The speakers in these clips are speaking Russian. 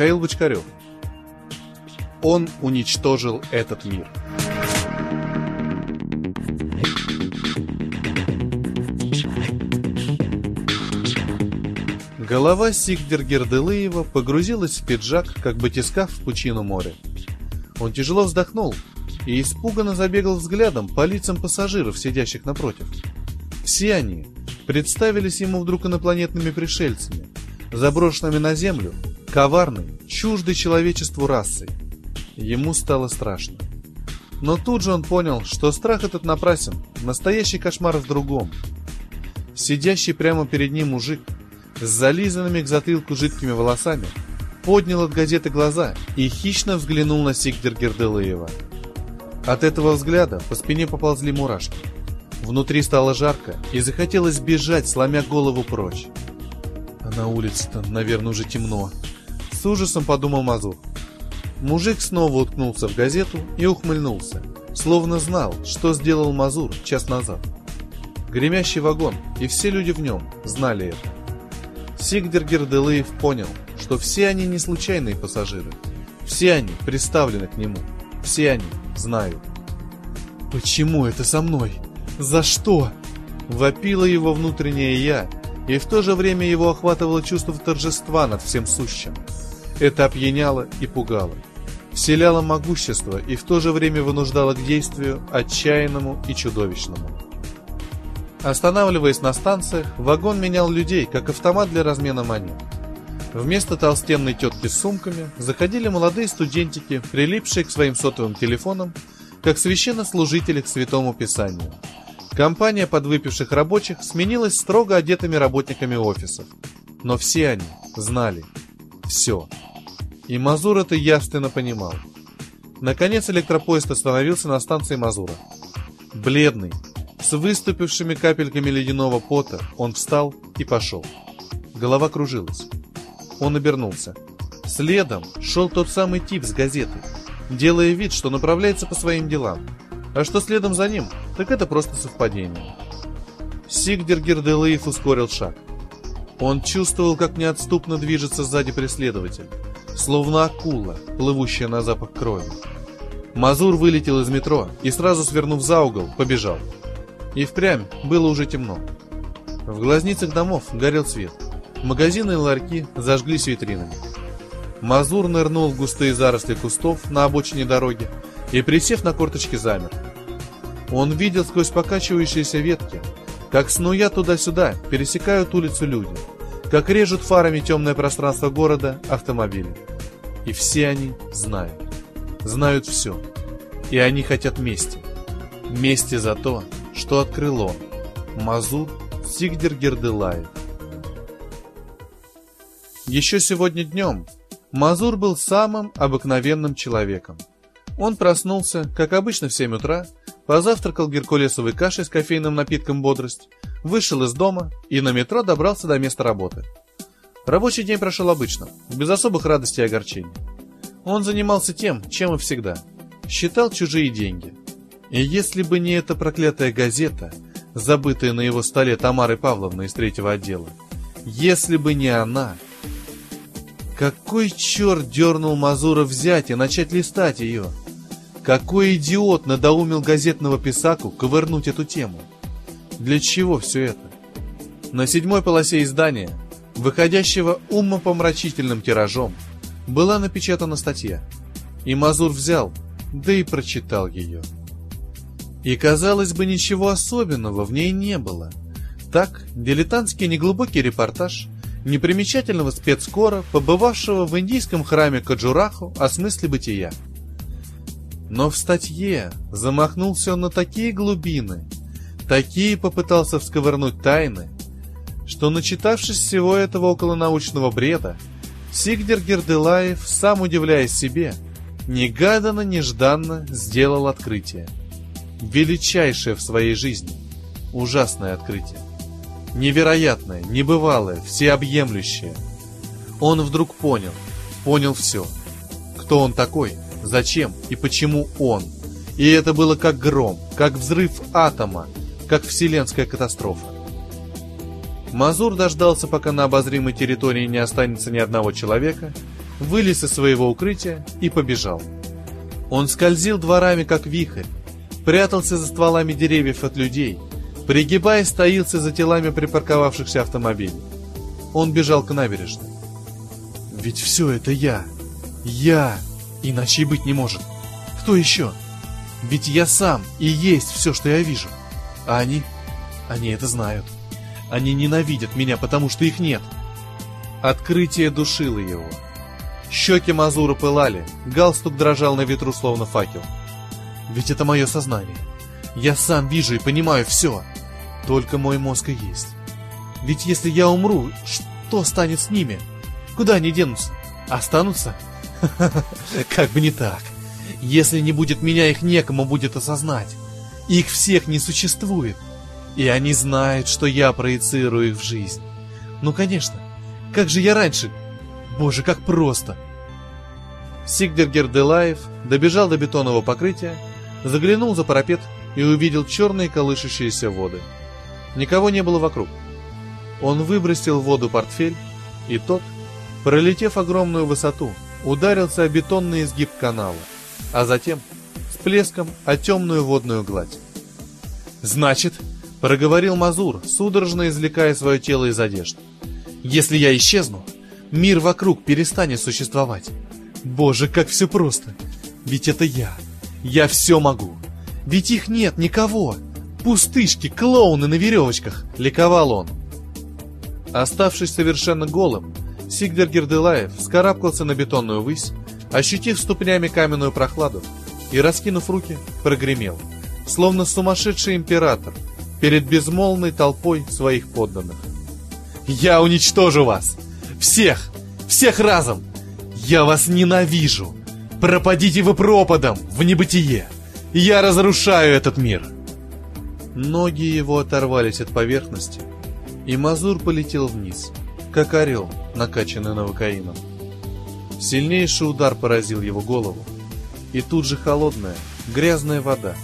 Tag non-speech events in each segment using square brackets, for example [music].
Михаил Бочкарев. Он уничтожил этот мир. Голова Сигдергерделыева погрузилась в пиджак, как батискаф в пучину моря. Он тяжело вздохнул и испуганно забегал взглядом по лицам пассажиров, сидящих напротив. Все они представились ему вдруг инопланетными пришельцами, заброшенными на Землю, коварной, чуждой человечеству расой. Ему стало страшно. Но тут же он понял, что страх этот напрасен, настоящий кошмар в другом. Сидящий прямо перед ним мужик с зализанными к затылку жидкими волосами поднял от газеты глаза и хищно взглянул на Сигдер Герделыева. От этого взгляда по спине поползли мурашки. Внутри стало жарко и захотелось бежать, сломя голову прочь. А на улице-то, наверное, уже темно. С ужасом подумал Мазур. Мужик снова уткнулся в газету и ухмыльнулся, словно знал, что сделал Мазур час назад. Гремящий вагон и все люди в нем знали это. Сигдер Герделыев понял, что все они не случайные пассажиры. Все они представлены к нему. Все они знают. «Почему это со мной? За что?» Вопило его внутреннее «я», и в то же время его охватывало чувство торжества над всем сущим. Это опьяняло и пугало. Вселяло могущество и в то же время вынуждало к действию отчаянному и чудовищному. Останавливаясь на станциях, вагон менял людей, как автомат для размена монет. Вместо толстенной тетки с сумками заходили молодые студентики, прилипшие к своим сотовым телефонам, как священнослужители к святому писанию. Компания подвыпивших рабочих сменилась строго одетыми работниками офисов. Но все они знали. Все. И Мазур это явственно понимал. Наконец электропоезд остановился на станции Мазура. Бледный, с выступившими капельками ледяного пота, он встал и пошел. Голова кружилась. Он обернулся. Следом шел тот самый тип с газеты, делая вид, что направляется по своим делам. А что следом за ним, так это просто совпадение. Сигдер Герделыев ускорил шаг. Он чувствовал, как неотступно движется сзади преследователь, словно акула, плывущая на запах крови. Мазур вылетел из метро и сразу свернув за угол, побежал. И впрямь было уже темно. В глазницах домов горел свет. Магазины и ларьки зажглись витринами. Мазур нырнул в густые заросли кустов на обочине дороги и, присев на корточки, замер. Он видел сквозь покачивающиеся ветки, как снуя туда-сюда пересекают улицу люди, как режут фарами темное пространство города автомобили. И все они знают. Знают все. И они хотят мести. Мести за то, что открыл он. Мазур Сигдер Герделаев. Еще сегодня днем Мазур был самым обыкновенным человеком. Он проснулся, как обычно в 7 утра, позавтракал геркулесовой кашей с кофейным напитком «Бодрость», вышел из дома и на метро добрался до места работы. Рабочий день прошел обычно, без особых радостей и огорчений. Он занимался тем, чем и всегда. Считал чужие деньги. И если бы не эта проклятая газета, забытая на его столе Тамары Павловны из третьего отдела, если бы не она, какой черт дернул Мазура взять и начать листать ее? Какой идиот надоумил газетного писаку ковырнуть эту тему? Для чего все это? На седьмой полосе издания, выходящего умопомрачительным тиражом, была напечатана статья. И Мазур взял, да и прочитал ее. И, казалось бы, ничего особенного в ней не было. Так, дилетантский неглубокий репортаж – непримечательного спецкора, побывавшего в индийском храме Каджураху о смысле бытия. Но в статье замахнулся он на такие глубины, такие попытался всковырнуть тайны, что, начитавшись всего этого околонаучного бреда, Сигдер Герделаев, сам удивляясь себе, негаданно-нежданно сделал открытие. Величайшее в своей жизни, ужасное открытие. Невероятное, небывалое, всеобъемлющее. Он вдруг понял, понял все. Кто он такой, зачем и почему он. И это было как гром, как взрыв атома, как вселенская катастрофа. Мазур дождался, пока на обозримой территории не останется ни одного человека, вылез из своего укрытия и побежал. Он скользил дворами, как вихрь, прятался за стволами деревьев от людей, пригибаясь, таился за телами припарковавшихся автомобилей. Он бежал к набережной. Ведь все это я. Я. Иначе и быть не может. Кто еще? Ведь я сам и есть все, что я вижу. А они... Они это знают. Они ненавидят меня, потому что их нет. Открытие душило его. Щеки Мазура пылали, галстук дрожал на ветру, словно факел. Ведь это мое сознание. Я сам вижу и понимаю все. Только мой мозг и есть. Ведь если я умру, что станет с ними? Куда они денутся? Останутся? [laughs] Как бы не так. Если не будет меня, их некому будет осознать. Их всех не существует. И они знают, что я проецирую их в жизнь. Ну, конечно. Как же я раньше? Боже, как просто. Сигдергер Делаев добежал до бетонного покрытия, заглянул за парапет и увидел черные колышущиеся воды. Никого не было вокруг. Он выбросил в воду портфель, и тот, пролетев огромную высоту, ударился о бетонный изгиб канала, а затем плеском о темную водную гладь. «Значит, — проговорил Мазур, судорожно извлекая свое тело из одежды, — если я исчезну, мир вокруг перестанет существовать. Боже, как все просто! Ведь это я! Я все могу! Ведь их нет никого! Пустышки, клоуны на веревочках!» — ликовал он. Оставшись совершенно голым, Сигдер Герделаев вскарабкался на бетонную высь, ощутив ступнями каменную прохладу и, раскинув руки, прогремел, словно сумасшедший император, перед безмолвной толпой своих подданных. «Я уничтожу вас! Всех! Всех разом! Я вас ненавижу! Пропадите вы пропадом в небытие! Я разрушаю этот мир!» Ноги его оторвались от поверхности, и Мазур полетел вниз, как орел, накачанный новокаином. Сильнейший удар поразил его голову, и тут же холодная, грязная вода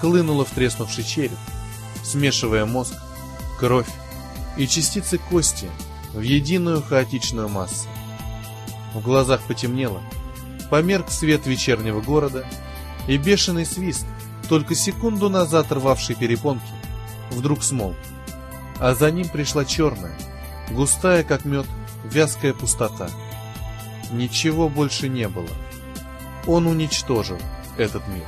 хлынула в треснувший череп, смешивая мозг, кровь и частицы кости в единую хаотичную массу. В глазах потемнело, померк свет вечернего города, и бешеный свист, только секунду назад рвавший перепонки, вдруг смолк, а за ним пришла черная, густая как мед, вязкая пустота. Ничего больше не было. Он уничтожил этот мир.